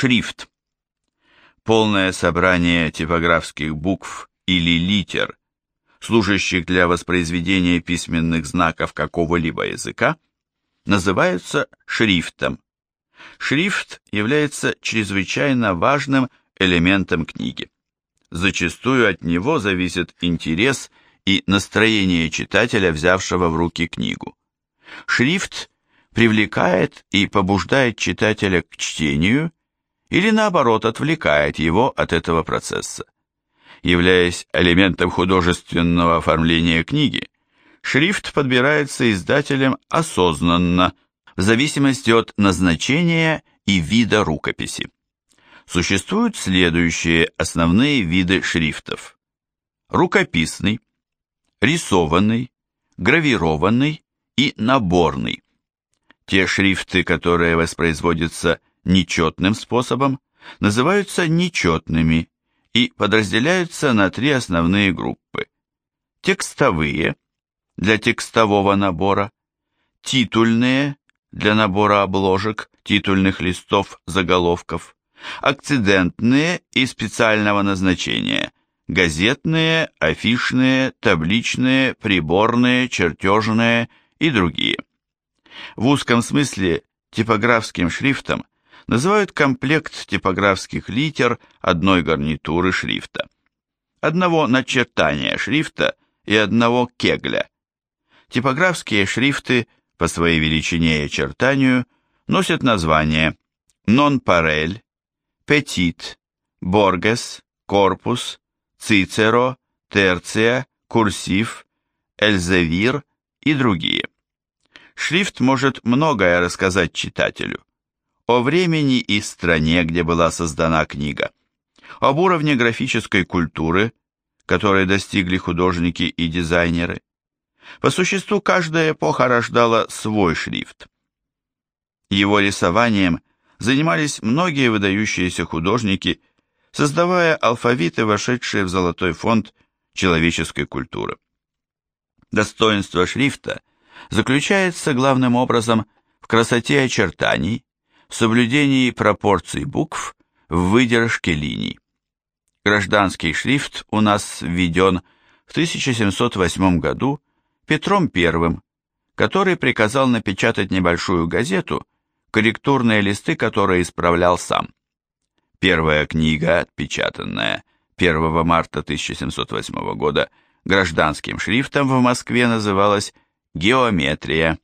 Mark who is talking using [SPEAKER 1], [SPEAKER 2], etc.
[SPEAKER 1] Шрифт. Полное собрание типографских букв или литер, служащих для воспроизведения письменных знаков какого-либо языка, называются шрифтом. Шрифт является чрезвычайно важным элементом книги. Зачастую от него зависит интерес и настроение читателя, взявшего в руки книгу. Шрифт привлекает и побуждает читателя к чтению или наоборот отвлекает его от этого процесса. Являясь элементом художественного оформления книги, шрифт подбирается издателем осознанно, в зависимости от назначения и вида рукописи. Существуют следующие основные виды шрифтов. Рукописный, рисованный, гравированный и наборный. Те шрифты, которые воспроизводятся нечетным способом, называются нечетными и подразделяются на три основные группы. Текстовые для текстового набора, титульные для набора обложек, титульных листов, заголовков, акцидентные и специального назначения, газетные, афишные, табличные, приборные, чертежные и другие. В узком смысле типографским шрифтом называют комплект типографских литер одной гарнитуры шрифта, одного начертания шрифта и одного кегля. Типографские шрифты по своей величине и очертанию носят названия нон-парель, петит, боргес, корпус, цицеро, терция, курсив, эльзевир и другие. Шрифт может многое рассказать читателю. О времени и стране, где была создана книга. Об уровне графической культуры, которой достигли художники и дизайнеры. По существу, каждая эпоха рождала свой шрифт. Его рисованием занимались многие выдающиеся художники, создавая алфавиты, вошедшие в золотой фонд человеческой культуры. Достоинство шрифта заключается главным образом в красоте очертаний, соблюдении пропорций букв, в выдержке линий. Гражданский шрифт у нас введен в 1708 году Петром I, который приказал напечатать небольшую газету, корректурные листы которой исправлял сам. Первая книга, отпечатанная 1 марта 1708 года гражданским шрифтом в Москве, называлась «Геометрия».